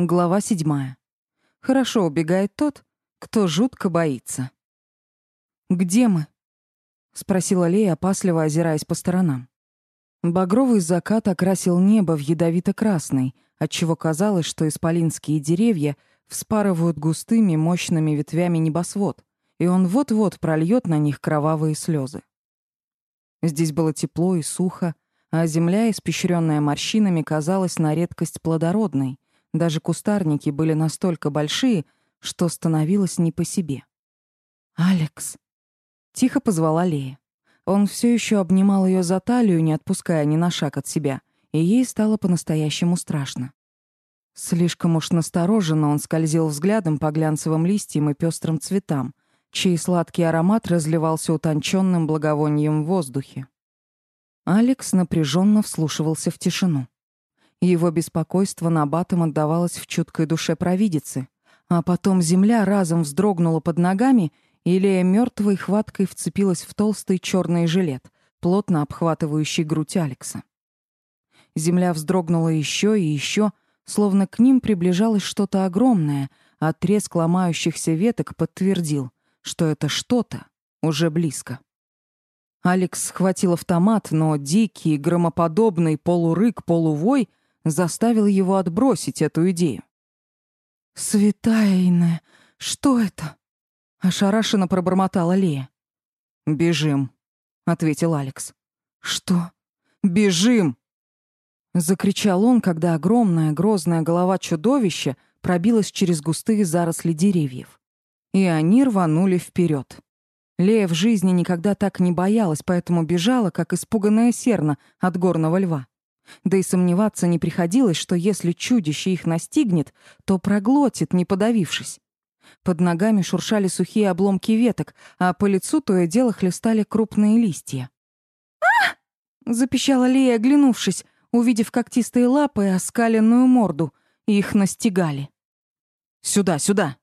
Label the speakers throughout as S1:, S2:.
S1: Глава седьмая. Хорошо убегает тот, кто жутко боится. «Где мы?» — спросила Лея, опасливо озираясь по сторонам. Багровый закат окрасил небо в ядовито-красный, отчего казалось, что исполинские деревья вспарывают густыми мощными ветвями небосвод, и он вот-вот прольет на них кровавые слезы. Здесь было тепло и сухо, а земля, испещренная морщинами, казалась на редкость плодородной, даже кустарники были настолько большие, что становилось не по себе. «Алекс!» — тихо позвала Лея. Он все еще обнимал ее за талию, не отпуская ни на шаг от себя, и ей стало по-настоящему страшно. Слишком уж настороженно он скользил взглядом по глянцевым листьям и пестрым цветам, чей сладкий аромат разливался утонченным благовонием в воздухе. Алекс напряженно вслушивался в тишину. Его беспокойство на батом отдавалось в чуткой душе провидицы. А потом земля разом вздрогнула под ногами, и Лея мертвой хваткой вцепилась в толстый черный жилет, плотно обхватывающий грудь Алекса. Земля вздрогнула еще и еще, словно к ним приближалось что-то огромное, а треск ломающихся веток подтвердил, что это что-то уже близко. Алекс схватил автомат, но дикий, громоподобный полурык, полувой заставил его отбросить эту идею. «Святая Инне, что это?» — ошарашенно пробормотала Лея. «Бежим», — ответил Алекс. «Что? Бежим!» Закричал он, когда огромная грозная голова чудовища пробилась через густые заросли деревьев. И они рванули вперед. Лея в жизни никогда так не боялась, поэтому бежала, как испуганная серна от горного льва. Да и сомневаться не приходилось, что если чудище их настигнет, то проглотит, не подавившись. Под ногами шуршали сухие обломки веток, а по лицу то и дело хлестали крупные листья. а запищала Лея, оглянувшись, увидев когтистые лапы и оскаленную морду. Их настигали. «Сюда, сюда!»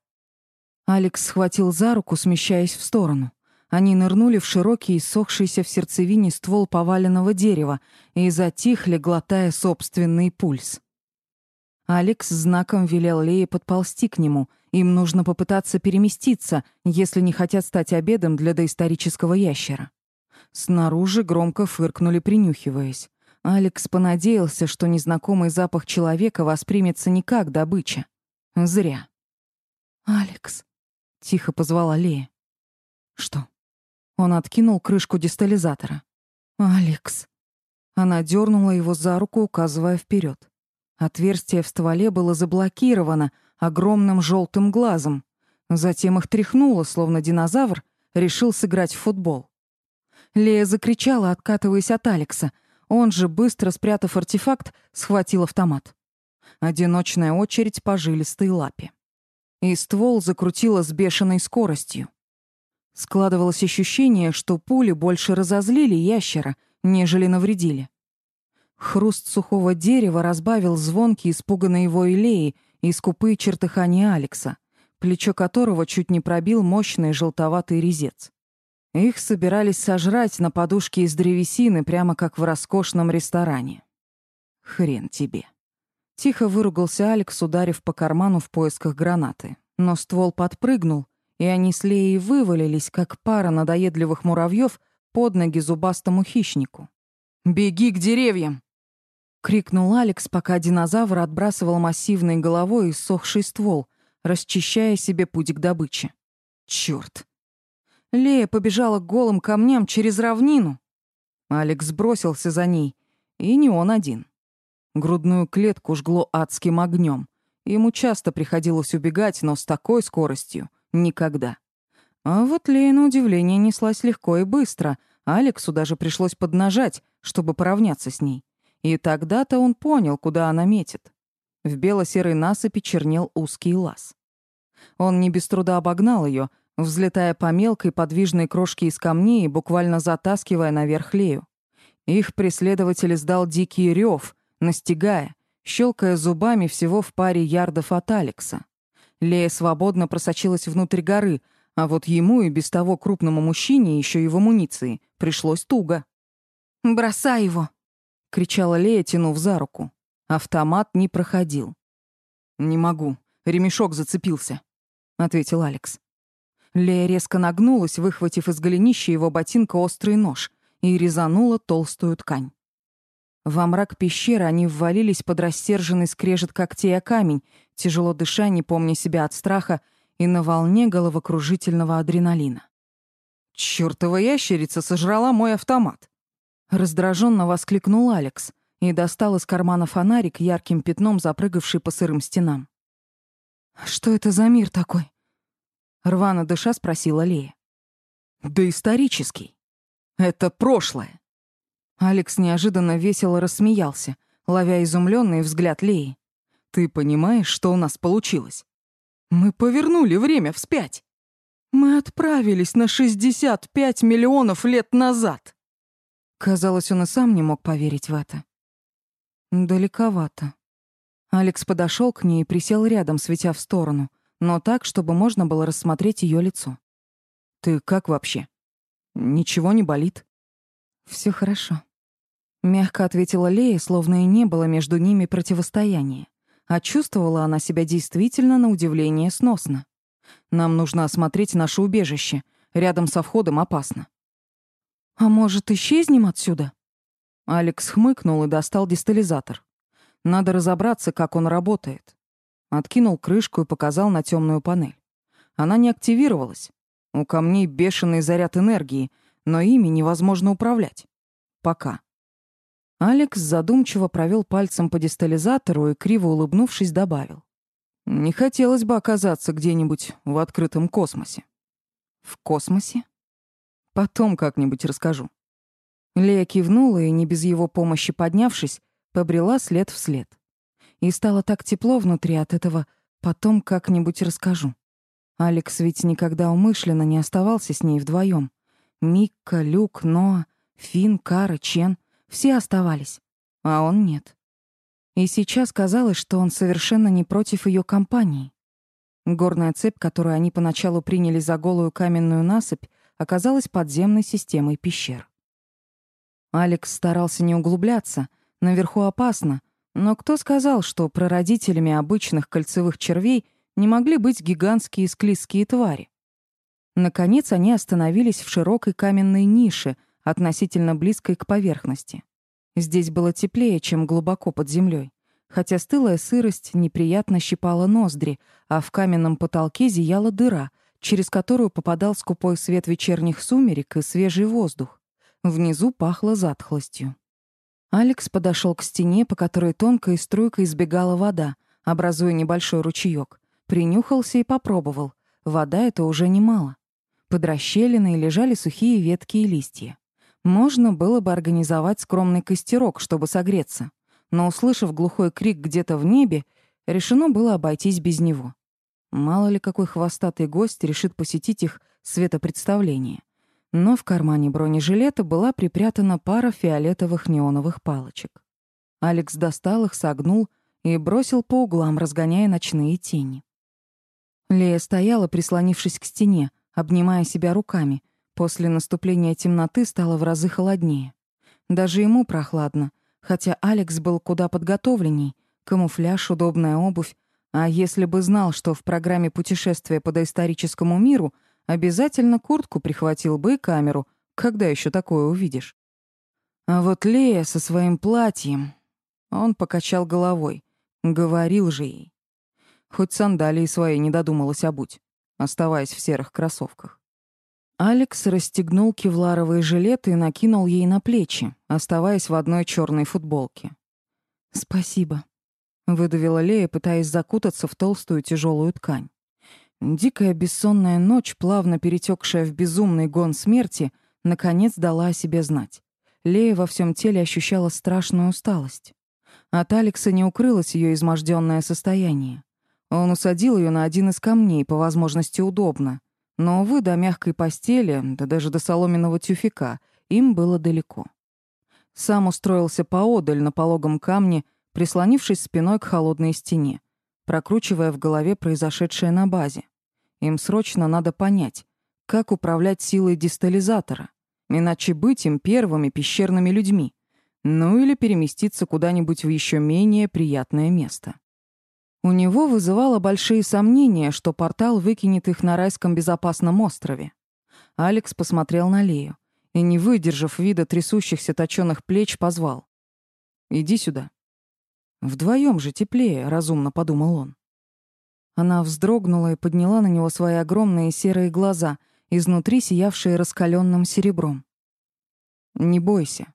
S1: Алекс схватил за руку, смещаясь в сторону. Они нырнули в широкий, иссохшийся в сердцевине ствол поваленного дерева и затихли, глотая собственный пульс. Алекс знаком велел Лее подползти к нему. Им нужно попытаться переместиться, если не хотят стать обедом для доисторического ящера. Снаружи громко фыркнули, принюхиваясь. Алекс понадеялся, что незнакомый запах человека воспримется не как добыча. Зря. «Алекс», — тихо позвала Лея. «Что?» Он откинул крышку дистализатора. «Алекс». Она дернула его за руку, указывая вперед. Отверстие в стволе было заблокировано огромным желтым глазом. Затем их тряхнуло, словно динозавр решил сыграть в футбол. Лея закричала, откатываясь от Алекса. Он же, быстро спрятав артефакт, схватил автомат. Одиночная очередь по жилистой лапе. И ствол закрутила с бешеной скоростью. Складывалось ощущение, что пули больше разозлили ящера, нежели навредили. Хруст сухого дерева разбавил звонкий испуганный его Илеи и скупые чертыхания Алекса, плечо которого чуть не пробил мощный желтоватый резец. Их собирались сожрать на подушке из древесины, прямо как в роскошном ресторане. Хрен тебе. Тихо выругался Алекс, ударив по карману в поисках гранаты. Но ствол подпрыгнул, и они с Леей вывалились, как пара надоедливых муравьев, под ноги зубастому хищнику. «Беги к деревьям!» — крикнул Алекс, пока динозавр отбрасывал массивной головой иссохший ствол, расчищая себе путь к добыче. Чёрт! Лея побежала к голым камням через равнину. Алекс бросился за ней, и не он один. Грудную клетку жгло адским огнем. Ему часто приходилось убегать, но с такой скоростью, Никогда. А вот Лея, на удивление, неслась легко и быстро. Алексу даже пришлось поднажать, чтобы поравняться с ней. И тогда-то он понял, куда она метит. В бело-серой насыпи чернел узкий лаз. Он не без труда обогнал ее, взлетая по мелкой подвижной крошке из камней и буквально затаскивая наверх Лею. Их преследователь издал дикий рев, настигая, щелкая зубами всего в паре ярдов от Алекса. Лея свободно просочилась внутрь горы, а вот ему и без того крупному мужчине, еще и в амуниции, пришлось туго. «Бросай его!» — кричала Лея, тянув за руку. Автомат не проходил. «Не могу. Ремешок зацепился», — ответил Алекс. Лея резко нагнулась, выхватив из голенища его ботинка острый нож, и резанула толстую ткань. Во мрак пещеры они ввалились под рассерженный скрежет когтей о камень, тяжело дыша, не помня себя от страха, и на волне головокружительного адреналина. «Чёртова ящерица сожрала мой автомат!» Раздраженно воскликнул Алекс и достал из кармана фонарик, ярким пятном запрыгавший по сырым стенам. «Что это за мир такой?» Рвано дыша спросила Лея. «Да исторический. Это прошлое». Алекс неожиданно весело рассмеялся, ловя изумленный взгляд Леи. «Ты понимаешь, что у нас получилось? Мы повернули время вспять. Мы отправились на 65 миллионов лет назад». Казалось, он и сам не мог поверить в это. Далековато. Алекс подошел к ней и присел рядом, светя в сторону, но так, чтобы можно было рассмотреть ее лицо. «Ты как вообще? Ничего не болит?» Все хорошо», — мягко ответила Лея, словно и не было между ними противостояния. А чувствовала она себя действительно на удивление сносно. «Нам нужно осмотреть наше убежище. Рядом со входом опасно». «А может, исчезнем отсюда?» Алекс хмыкнул и достал дистализатор. «Надо разобраться, как он работает. Откинул крышку и показал на темную панель. Она не активировалась. У камней бешеный заряд энергии, но ими невозможно управлять. Пока. Алекс задумчиво провел пальцем по дистализатору и, криво улыбнувшись, добавил. «Не хотелось бы оказаться где-нибудь в открытом космосе». «В космосе?» «Потом как-нибудь расскажу». Лея кивнула и, не без его помощи поднявшись, побрела след в след. И стало так тепло внутри от этого «потом как-нибудь расскажу». Алекс ведь никогда умышленно не оставался с ней вдвоем. Микка, Люк, Ноа, Фин, Кара, Чен — все оставались, а он нет. И сейчас казалось, что он совершенно не против ее компании. Горная цепь, которую они поначалу приняли за голую каменную насыпь, оказалась подземной системой пещер. Алекс старался не углубляться, наверху опасно, но кто сказал, что прародителями обычных кольцевых червей не могли быть гигантские склизкие твари? Наконец они остановились в широкой каменной нише, относительно близкой к поверхности. Здесь было теплее, чем глубоко под землей, хотя стылая сырость неприятно щипала ноздри, а в каменном потолке зияла дыра, через которую попадал скупой свет вечерних сумерек и свежий воздух. Внизу пахло затхлостью. Алекс подошел к стене, по которой тонкой струйкой избегала вода, образуя небольшой ручеек. Принюхался и попробовал. Вода — это уже немало. Под расщелиной лежали сухие ветки и листья. Можно было бы организовать скромный костерок, чтобы согреться. Но, услышав глухой крик где-то в небе, решено было обойтись без него. Мало ли какой хвостатый гость решит посетить их светопредставление но в кармане бронежилета была припрятана пара фиолетовых неоновых палочек. Алекс достал их, согнул и бросил по углам, разгоняя ночные тени. Лея стояла, прислонившись к стене, обнимая себя руками. После наступления темноты стало в разы холоднее. Даже ему прохладно, хотя Алекс был куда подготовленней. Камуфляж, удобная обувь. А если бы знал, что в программе путешествия по доисторическому миру — Обязательно куртку прихватил бы и камеру. Когда еще такое увидишь? А вот Лея со своим платьем... Он покачал головой. Говорил же ей. Хоть сандалии свои не додумалась обуть, оставаясь в серых кроссовках. Алекс расстегнул кевларовые жилеты и накинул ей на плечи, оставаясь в одной черной футболке. «Спасибо», — выдавила Лея, пытаясь закутаться в толстую тяжелую ткань. Дикая бессонная ночь, плавно перетекшая в безумный гон смерти, наконец дала о себе знать. Лея во всем теле ощущала страшную усталость. От Алекса не укрылось ее изможденное состояние. Он усадил ее на один из камней, по возможности удобно. Но, увы, до мягкой постели, да даже до соломенного тюфика, им было далеко. Сам устроился поодаль на пологом камне, прислонившись спиной к холодной стене прокручивая в голове произошедшее на базе. Им срочно надо понять, как управлять силой дистализатора, иначе быть им первыми пещерными людьми, ну или переместиться куда-нибудь в еще менее приятное место. У него вызывало большие сомнения, что портал выкинет их на райском безопасном острове. Алекс посмотрел на Лею и, не выдержав вида трясущихся точёных плеч, позвал. «Иди сюда». «Вдвоем же теплее», — разумно подумал он. Она вздрогнула и подняла на него свои огромные серые глаза, изнутри сиявшие раскаленным серебром. «Не бойся».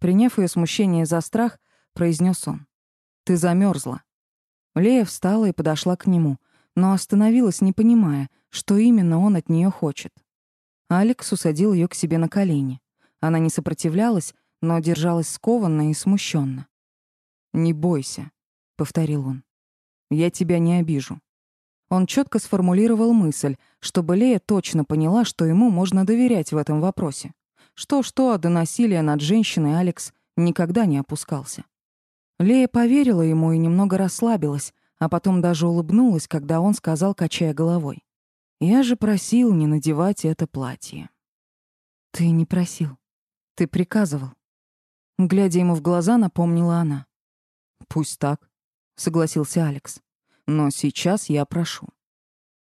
S1: Приняв ее смущение за страх, произнес он. «Ты замерзла. Лея встала и подошла к нему, но остановилась, не понимая, что именно он от нее хочет. Алекс усадил ее к себе на колени. Она не сопротивлялась, но держалась скованно и смущенно. «Не бойся», — повторил он. «Я тебя не обижу». Он четко сформулировал мысль, чтобы Лея точно поняла, что ему можно доверять в этом вопросе. Что-что, а до насилия над женщиной Алекс никогда не опускался. Лея поверила ему и немного расслабилась, а потом даже улыбнулась, когда он сказал, качая головой. «Я же просил не надевать это платье». «Ты не просил. Ты приказывал». Глядя ему в глаза, напомнила она. «Пусть так», — согласился Алекс. «Но сейчас я прошу.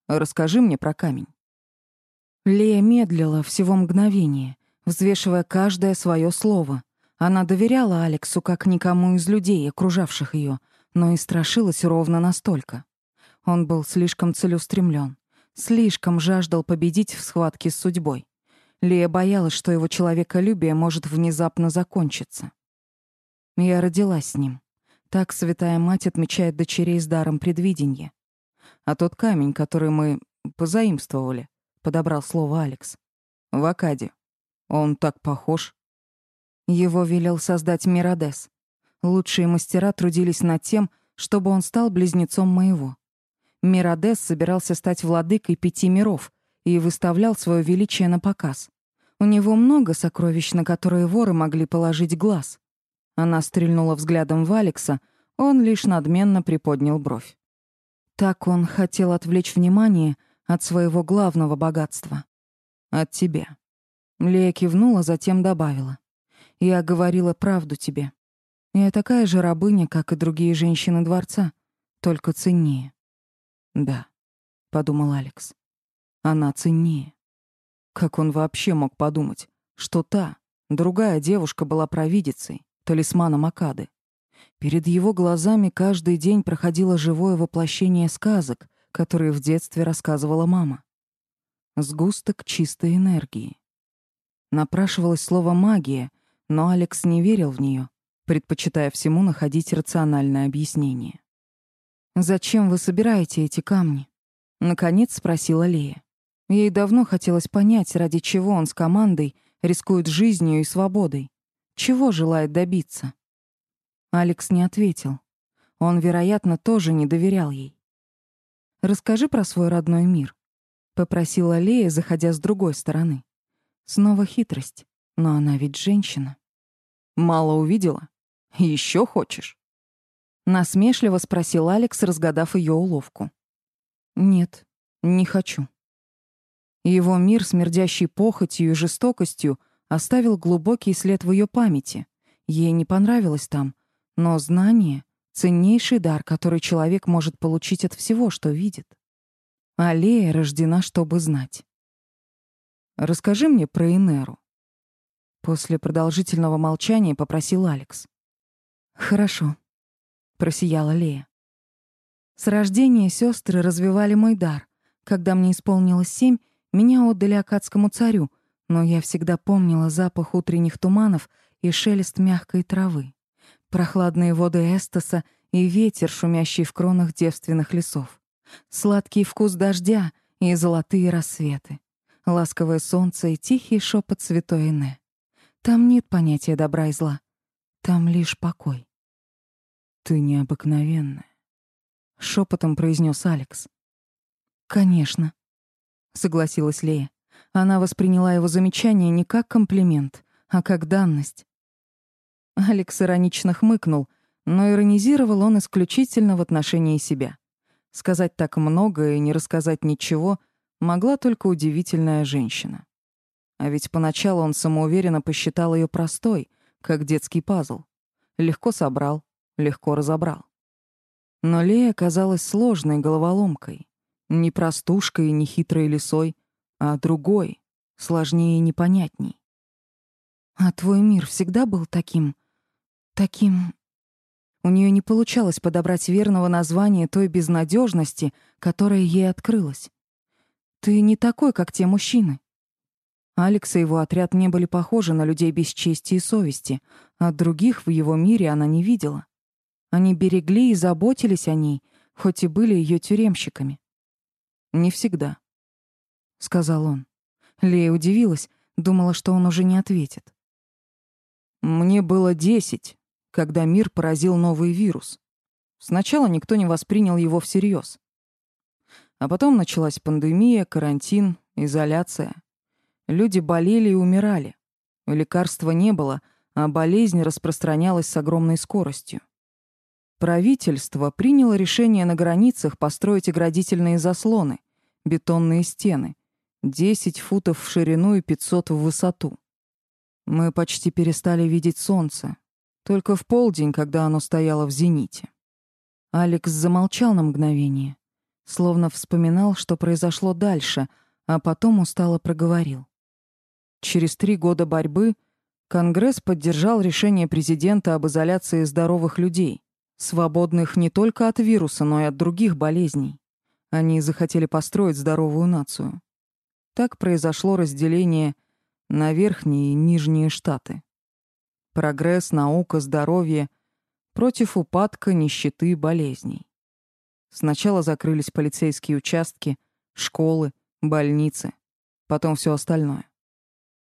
S1: Расскажи мне про камень». Лея медлила всего мгновение, взвешивая каждое свое слово, она доверяла Алексу как никому из людей, окружавших ее, но и страшилась ровно настолько. Он был слишком целеустремлен, слишком жаждал победить в схватке с судьбой. Лия боялась, что его человеколюбие может внезапно закончиться. Я родилась с ним. Так святая мать отмечает дочерей с даром предвидения. А тот камень, который мы позаимствовали, подобрал слово Алекс. В Акаде. Он так похож. Его велел создать Миродес. Лучшие мастера трудились над тем, чтобы он стал близнецом моего. Миродес собирался стать владыкой пяти миров и выставлял свое величие на показ. У него много сокровищ, на которые воры могли положить глаз. Она стрельнула взглядом в Алекса, он лишь надменно приподнял бровь. Так он хотел отвлечь внимание от своего главного богатства. От тебя. Лея кивнула, затем добавила. Я говорила правду тебе. Я такая же рабыня, как и другие женщины дворца, только ценнее. Да, подумал Алекс. Она ценнее. Как он вообще мог подумать, что та, другая девушка была провидицей, талисманом Акады? Перед его глазами каждый день проходило живое воплощение сказок, которые в детстве рассказывала мама. Сгусток чистой энергии. Напрашивалось слово «магия», но Алекс не верил в нее, предпочитая всему находить рациональное объяснение. «Зачем вы собираете эти камни?» — наконец спросила Лея. Ей давно хотелось понять, ради чего он с командой рискует жизнью и свободой. Чего желает добиться? Алекс не ответил. Он, вероятно, тоже не доверял ей. «Расскажи про свой родной мир», — попросила Лея, заходя с другой стороны. Снова хитрость, но она ведь женщина. Мало увидела? Еще хочешь? Насмешливо спросил Алекс, разгадав ее уловку. Нет, не хочу. Его мир, смердящий похотью и жестокостью, оставил глубокий след в ее памяти. Ей не понравилось там, но знание — ценнейший дар, который человек может получить от всего, что видит. Аллея рождена, чтобы знать. «Расскажи мне про Инеру», После продолжительного молчания попросил Алекс. «Хорошо», — просияла Лея. С рождения сестры развивали мой дар. Когда мне исполнилось семь, меня отдали акадскому царю, но я всегда помнила запах утренних туманов и шелест мягкой травы, прохладные воды Эстоса и ветер, шумящий в кронах девственных лесов, сладкий вкус дождя и золотые рассветы, ласковое солнце и тихий шепот святой Эне. Там нет понятия добра и зла. Там лишь покой. Ты необыкновенная, шепотом произнес Алекс. Конечно, согласилась Лея. Она восприняла его замечание не как комплимент, а как данность. Алекс иронично хмыкнул, но иронизировал он исключительно в отношении себя. Сказать так много и не рассказать ничего могла только удивительная женщина. А ведь поначалу он самоуверенно посчитал ее простой, как детский пазл. Легко собрал, легко разобрал. Но Лея оказалась сложной головоломкой. Не простушкой и не хитрой лисой, а другой, сложнее и непонятней. «А твой мир всегда был таким... таким...» У нее не получалось подобрать верного названия той безнадежности, которая ей открылась. «Ты не такой, как те мужчины». Алекс и его отряд не были похожи на людей без чести и совести, а других в его мире она не видела. Они берегли и заботились о ней, хоть и были ее тюремщиками. «Не всегда», — сказал он. Лея удивилась, думала, что он уже не ответит. «Мне было десять, когда мир поразил новый вирус. Сначала никто не воспринял его всерьез. А потом началась пандемия, карантин, изоляция. Люди болели и умирали. Лекарства не было, а болезнь распространялась с огромной скоростью. Правительство приняло решение на границах построить оградительные заслоны, бетонные стены, 10 футов в ширину и 500 в высоту. Мы почти перестали видеть солнце, только в полдень, когда оно стояло в зените. Алекс замолчал на мгновение, словно вспоминал, что произошло дальше, а потом устало проговорил. Через три года борьбы Конгресс поддержал решение президента об изоляции здоровых людей, свободных не только от вируса, но и от других болезней. Они захотели построить здоровую нацию. Так произошло разделение на верхние и нижние штаты. Прогресс, наука, здоровье против упадка, нищеты, болезней. Сначала закрылись полицейские участки, школы, больницы, потом все остальное.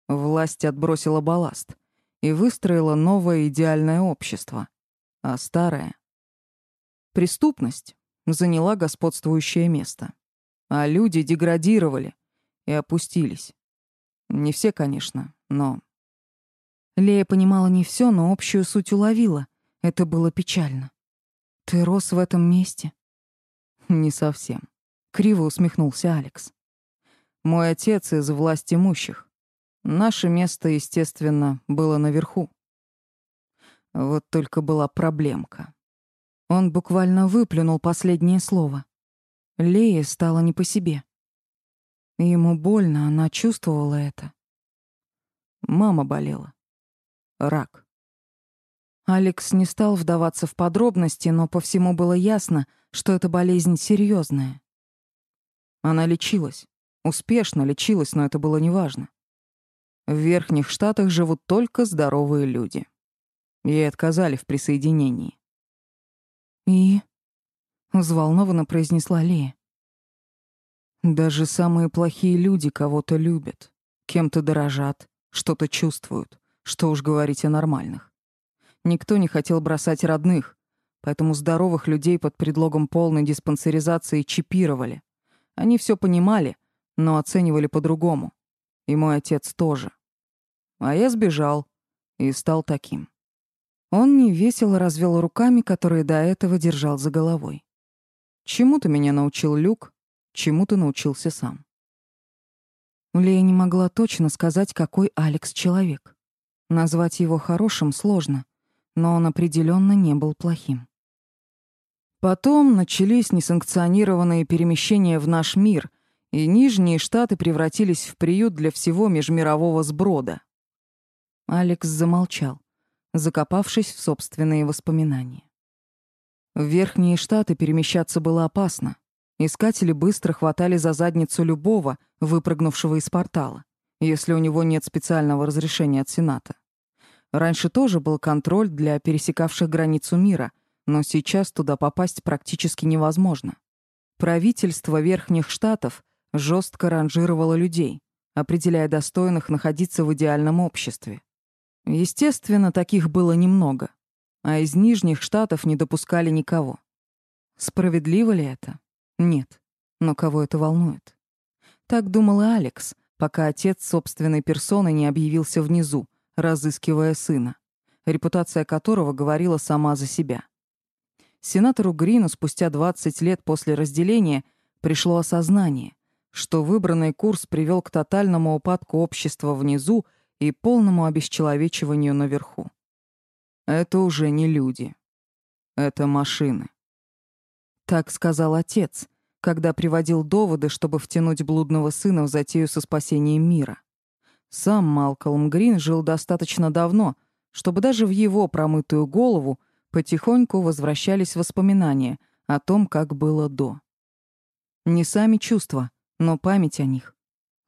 S1: Власть отбросила балласт и выстроила новое идеальное общество, а старое — преступность заняла господствующее место. А люди деградировали, и опустились. Не все, конечно, но... Лея понимала не все, но общую суть уловила. Это было печально. «Ты рос в этом месте?» «Не совсем», — криво усмехнулся Алекс. «Мой отец из власть имущих. Наше место, естественно, было наверху. Вот только была проблемка. Он буквально выплюнул последнее слово. Лее стало не по себе. Ему больно, она чувствовала это. Мама болела. Рак. Алекс не стал вдаваться в подробности, но по всему было ясно, что эта болезнь серьезная. Она лечилась. Успешно лечилась, но это было неважно. В Верхних Штатах живут только здоровые люди. Ей отказали в присоединении. «И?» — взволнованно произнесла Лея. Даже самые плохие люди кого-то любят, кем-то дорожат, что-то чувствуют, что уж говорить о нормальных. Никто не хотел бросать родных, поэтому здоровых людей под предлогом полной диспансеризации чипировали. Они все понимали, но оценивали по-другому. И мой отец тоже. А я сбежал и стал таким. Он невесело развел руками, которые до этого держал за головой. Чему ты меня научил, Люк, чему ты научился сам. Лея не могла точно сказать, какой Алекс человек. Назвать его хорошим сложно, но он определенно не был плохим. Потом начались несанкционированные перемещения в наш мир, и Нижние Штаты превратились в приют для всего межмирового сброда. Алекс замолчал, закопавшись в собственные воспоминания. В Верхние Штаты перемещаться было опасно. Искатели быстро хватали за задницу любого, выпрыгнувшего из портала, если у него нет специального разрешения от Сената. Раньше тоже был контроль для пересекавших границу мира, но сейчас туда попасть практически невозможно. Правительство Верхних Штатов жестко ранжировало людей, определяя достойных находиться в идеальном обществе. Естественно, таких было немного, а из Нижних Штатов не допускали никого. Справедливо ли это? Нет. Но кого это волнует? Так думал и Алекс, пока отец собственной персоны не объявился внизу, разыскивая сына, репутация которого говорила сама за себя. Сенатору Грину спустя 20 лет после разделения пришло осознание, что выбранный курс привел к тотальному упадку общества внизу и полному обесчеловечиванию наверху. Это уже не люди. Это машины. Так сказал отец, когда приводил доводы, чтобы втянуть блудного сына в затею со спасением мира. Сам Малкольм Грин жил достаточно давно, чтобы даже в его промытую голову потихоньку возвращались воспоминания о том, как было до. Не сами чувства, но память о них.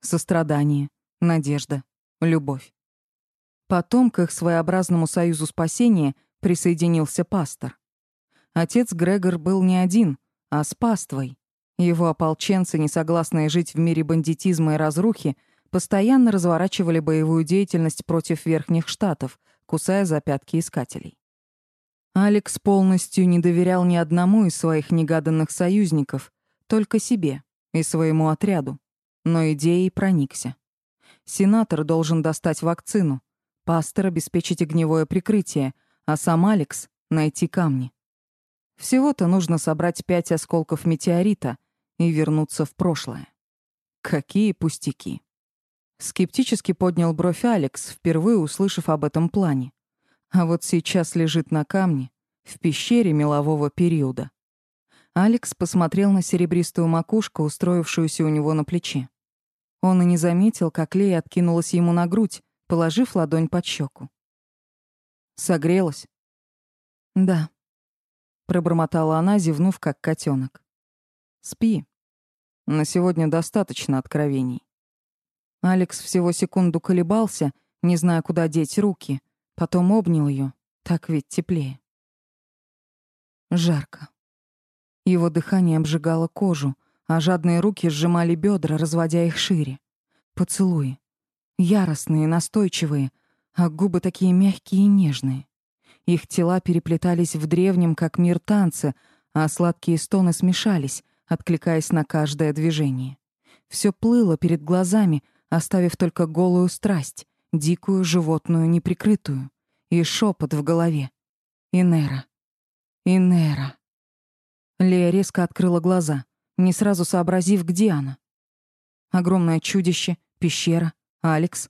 S1: Сострадание, надежда, любовь. Потом к их своеобразному союзу спасения присоединился пастор. Отец Грегор был не один, а с паствой. Его ополченцы, не согласные жить в мире бандитизма и разрухи, постоянно разворачивали боевую деятельность против верхних штатов, кусая за пятки искателей. Алекс полностью не доверял ни одному из своих негаданных союзников, только себе и своему отряду, но идеей проникся. Сенатор должен достать вакцину, пастор обеспечить огневое прикрытие, а сам Алекс — найти камни. Всего-то нужно собрать пять осколков метеорита и вернуться в прошлое. Какие пустяки. Скептически поднял бровь Алекс, впервые услышав об этом плане. А вот сейчас лежит на камне, в пещере мелового периода. Алекс посмотрел на серебристую макушку, устроившуюся у него на плече. Он и не заметил, как Лея откинулась ему на грудь, положив ладонь под щеку. «Согрелась?» «Да», — пробормотала она, зевнув, как котенок. «Спи. На сегодня достаточно откровений». Алекс всего секунду колебался, не зная, куда деть руки, потом обнял ее, так ведь теплее. Жарко. Его дыхание обжигало кожу, а жадные руки сжимали бедра, разводя их шире. Поцелуи. Яростные, настойчивые, а губы такие мягкие и нежные. Их тела переплетались в древнем, как мир, танце, а сладкие стоны смешались, откликаясь на каждое движение. Все плыло перед глазами, оставив только голую страсть, дикую, животную, неприкрытую, и шепот в голове. Инера. Инера. Лея резко открыла глаза, не сразу сообразив, где она. Огромное чудище, пещера, Алекс.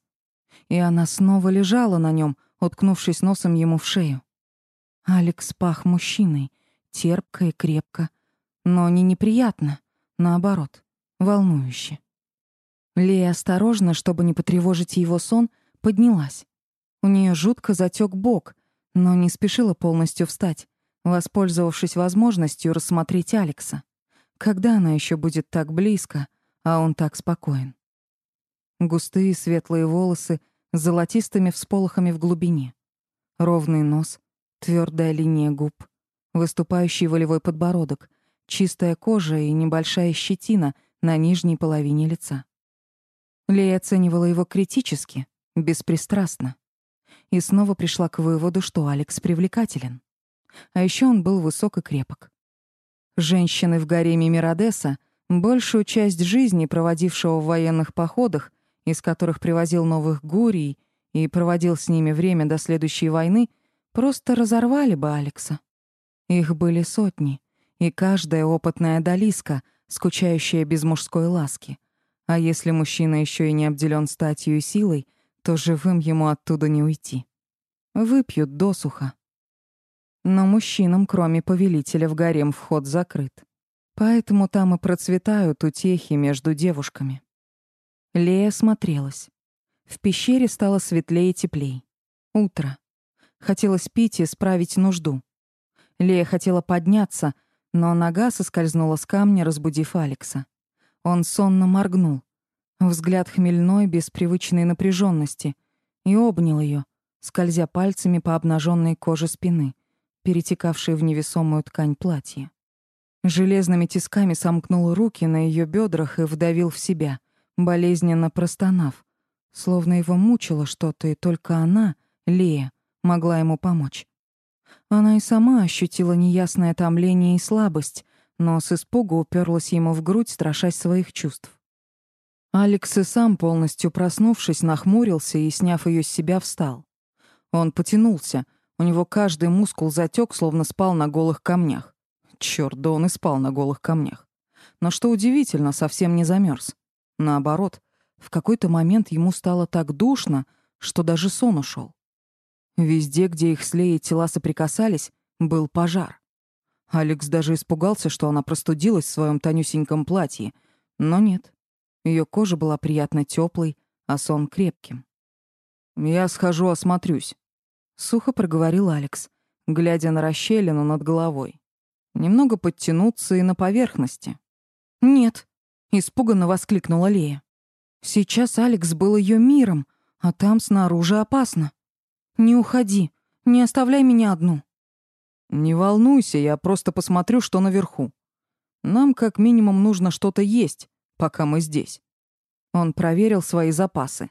S1: И она снова лежала на нем, уткнувшись носом ему в шею. Алекс пах мужчиной, терпко и крепко, но не неприятно, наоборот, волнующе. Лея осторожно, чтобы не потревожить его сон, поднялась. У нее жутко затек бок, но не спешила полностью встать, воспользовавшись возможностью рассмотреть Алекса. Когда она еще будет так близко, а он так спокоен? Густые светлые волосы с золотистыми всполохами в глубине. Ровный нос, твердая линия губ, выступающий волевой подбородок, чистая кожа и небольшая щетина на нижней половине лица. Лея оценивала его критически, беспристрастно. И снова пришла к выводу, что Алекс привлекателен. А еще он был высок и крепок. Женщины в гареме Миродеса, большую часть жизни проводившего в военных походах, из которых привозил новых гурий и проводил с ними время до следующей войны, просто разорвали бы Алекса. Их были сотни, и каждая опытная долиска, скучающая без мужской ласки — а если мужчина еще и не обделен статью и силой, то живым ему оттуда не уйти. Выпьют досуха. Но мужчинам, кроме повелителя, в гарем вход закрыт. Поэтому там и процветают утехи между девушками. Лея смотрелась. В пещере стало светлее и теплей. Утро. Хотелось пить и справить нужду. Лея хотела подняться, но нога соскользнула с камня, разбудив Алекса. Он сонно моргнул. Взгляд хмельной, без привычной напряженности, и обнял ее, скользя пальцами по обнаженной коже спины, перетекавшей в невесомую ткань платья. Железными тисками сомкнул руки на ее бедрах и вдавил в себя, болезненно простонав, словно его мучило что-то, и только она, Лея, могла ему помочь. Она и сама ощутила неясное томление и слабость, но с испугу уперлась ему в грудь, страшась своих чувств. Алекс и сам, полностью проснувшись, нахмурился и, сняв ее с себя, встал. Он потянулся, у него каждый мускул затек, словно спал на голых камнях. Черт, да он и спал на голых камнях. Но что удивительно, совсем не замерз. Наоборот, в какой-то момент ему стало так душно, что даже сон ушел. Везде, где их слеи тела соприкасались, был пожар. Алекс даже испугался, что она простудилась в своем тонюсеньком платье. Но нет. Ее кожа была приятно теплой, а сон крепким. «Я схожу осмотрюсь», — сухо проговорил Алекс, глядя на расщелину над головой. «Немного подтянуться и на поверхности». «Нет», — испуганно воскликнула Лея. «Сейчас Алекс был ее миром, а там снаружи опасно. Не уходи, не оставляй меня одну».
S2: «Не волнуйся, я просто посмотрю, что наверху. Нам как минимум нужно что-то есть, пока мы здесь».
S1: Он проверил свои запасы.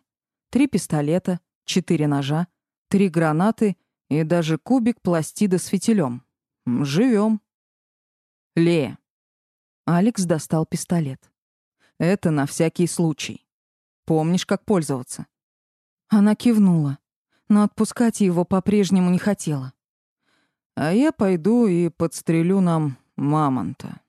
S1: Три пистолета, четыре ножа, три гранаты и даже кубик пластида с фитилем. Живем. Лея. Алекс достал пистолет. Это на всякий случай. Помнишь, как пользоваться? Она кивнула, но отпускать его по-прежнему не хотела.
S2: А я пойду и подстрелю нам мамонта.